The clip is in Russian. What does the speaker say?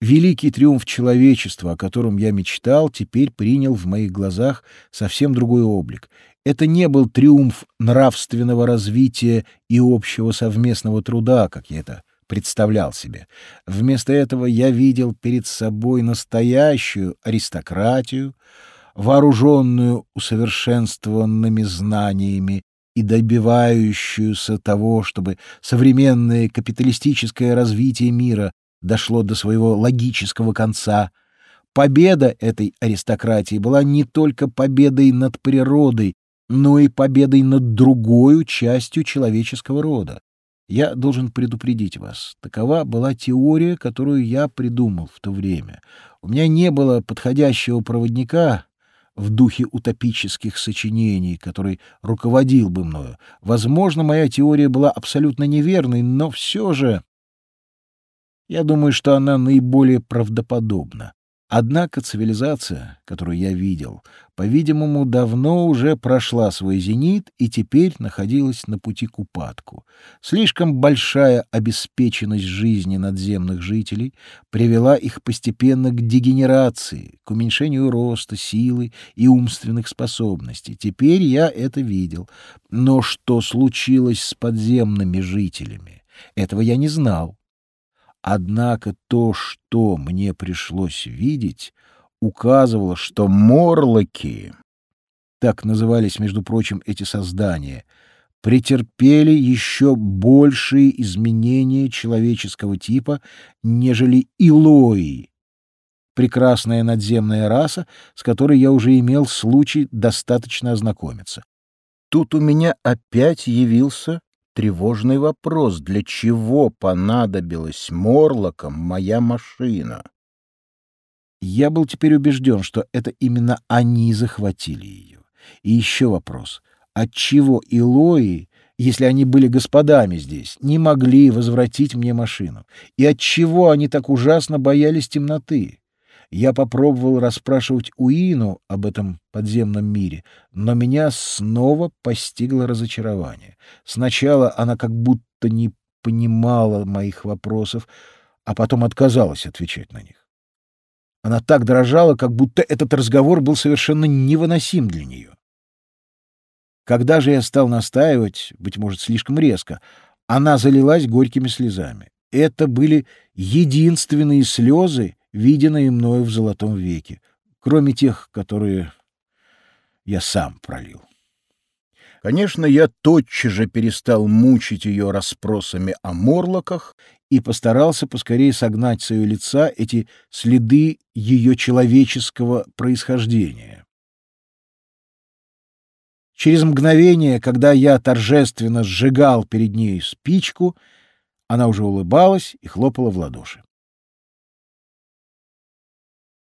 Великий триумф человечества, о котором я мечтал, теперь принял в моих глазах совсем другой облик. Это не был триумф нравственного развития и общего совместного труда, как я это представлял себе. Вместо этого я видел перед собой настоящую аристократию, вооруженную усовершенствованными знаниями и добивающуюся того, чтобы современное капиталистическое развитие мира дошло до своего логического конца. Победа этой аристократии была не только победой над природой, но и победой над другой частью человеческого рода. Я должен предупредить вас. Такова была теория, которую я придумал в то время. У меня не было подходящего проводника в духе утопических сочинений, который руководил бы мною. Возможно, моя теория была абсолютно неверной, но все же я думаю, что она наиболее правдоподобна. Однако цивилизация, которую я видел, по-видимому, давно уже прошла свой зенит и теперь находилась на пути к упадку. Слишком большая обеспеченность жизни надземных жителей привела их постепенно к дегенерации, к уменьшению роста, силы и умственных способностей. Теперь я это видел. Но что случилось с подземными жителями? Этого я не знал. Однако то, что мне пришлось видеть, указывало, что морлоки, так назывались, между прочим, эти создания, претерпели еще большие изменения человеческого типа, нежели илои, прекрасная надземная раса, с которой я уже имел случай достаточно ознакомиться. Тут у меня опять явился тревожный вопрос, для чего понадобилась Морлокам моя машина. Я был теперь убежден, что это именно они захватили ее. И еще вопрос. Отчего Илои, если они были господами здесь, не могли возвратить мне машину? И отчего они так ужасно боялись темноты? Я попробовал расспрашивать Уину об этом подземном мире, но меня снова постигло разочарование. Сначала она как будто не понимала моих вопросов, а потом отказалась отвечать на них. Она так дрожала, как будто этот разговор был совершенно невыносим для нее. Когда же я стал настаивать, быть может, слишком резко, она залилась горькими слезами. Это были единственные слезы, виденные мною в золотом веке, кроме тех, которые я сам пролил. Конечно, я тотчас же перестал мучить ее расспросами о морлоках и постарался поскорее согнать с ее лица эти следы ее человеческого происхождения. Через мгновение, когда я торжественно сжигал перед ней спичку, она уже улыбалась и хлопала в ладоши.